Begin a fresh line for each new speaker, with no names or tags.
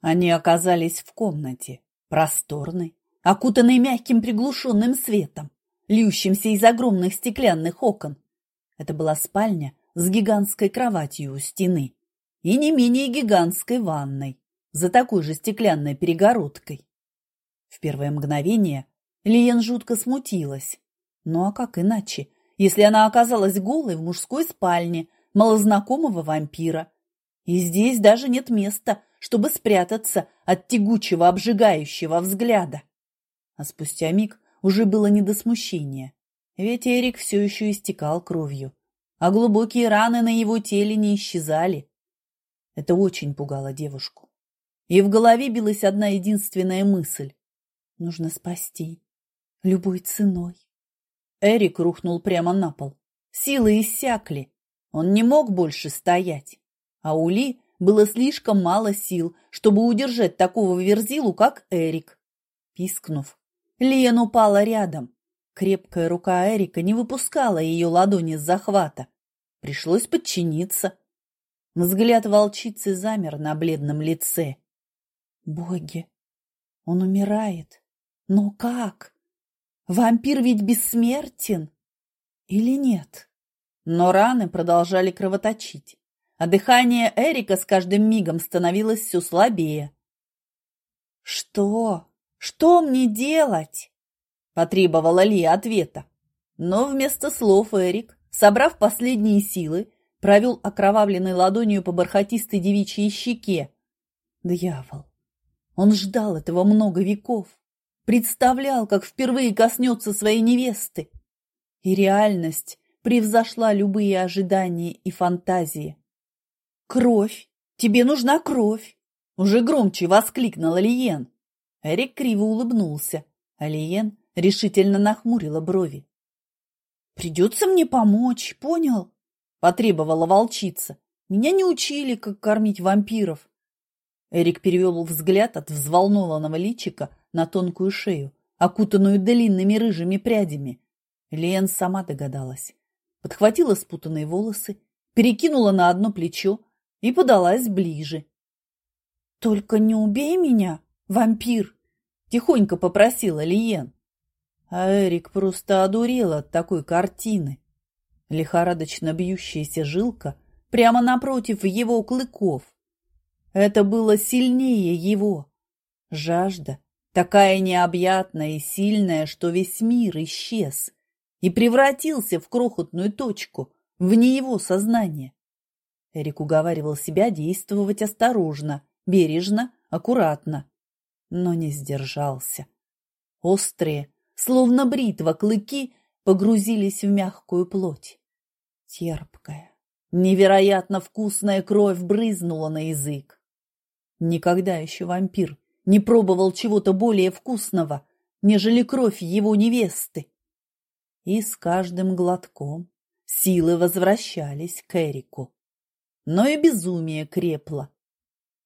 Они оказались в комнате, просторной, окутанной мягким приглушенным светом, льющимся из огромных стеклянных окон. Это была спальня с гигантской кроватью у стены и не менее гигантской ванной за такой же стеклянной перегородкой. В первое мгновение Лиен жутко смутилась. Ну а как иначе, если она оказалась голой в мужской спальне малознакомого вампира? И здесь даже нет места, чтобы спрятаться от тягучего обжигающего взгляда. А спустя миг уже было не до смущения, ведь Эрик все еще истекал кровью, а глубокие раны на его теле не исчезали. Это очень пугало девушку. И в голове билась одна единственная мысль. Нужно спасти. Любой ценой. Эрик рухнул прямо на пол. Силы иссякли. Он не мог больше стоять. А у Ли было слишком мало сил, чтобы удержать такого верзилу, как Эрик. Пискнув, Лиен упала рядом. Крепкая рука Эрика не выпускала ее ладони с захвата. Пришлось подчиниться. Взгляд волчицы замер на бледном лице. Боги, он умирает. Но как? Вампир ведь бессмертен? Или нет? Но раны продолжали кровоточить а дыхание Эрика с каждым мигом становилось все слабее. «Что? Что мне делать?» – потребовала Ли ответа. Но вместо слов Эрик, собрав последние силы, провел окровавленной ладонью по бархатистой девичьей щеке. Дьявол! Он ждал этого много веков, представлял, как впервые коснется своей невесты. И реальность превзошла любые ожидания и фантазии. «Кровь! Тебе нужна кровь!» Уже громче воскликнула Лиен. Эрик криво улыбнулся, а Лиен решительно нахмурила брови. «Придется мне помочь, понял?» – потребовала волчица. «Меня не учили, как кормить вампиров». Эрик перевел взгляд от взволнованного личика на тонкую шею, окутанную длинными рыжими прядями. Лиен сама догадалась. Подхватила спутанные волосы, перекинула на одно плечо, и подалась ближе. «Только не убей меня, вампир!» – тихонько попросила Лиен. А Эрик просто одурел от такой картины. Лихорадочно бьющаяся жилка прямо напротив его клыков. Это было сильнее его. Жажда, такая необъятная и сильная, что весь мир исчез и превратился в крохотную точку вне его сознания. Эрик уговаривал себя действовать осторожно, бережно, аккуратно, но не сдержался. Острые, словно бритва, клыки погрузились в мягкую плоть. Терпкая, невероятно вкусная кровь брызнула на язык. Никогда еще вампир не пробовал чего-то более вкусного, нежели кровь его невесты. И с каждым глотком силы возвращались к Эрику но и безумие крепло.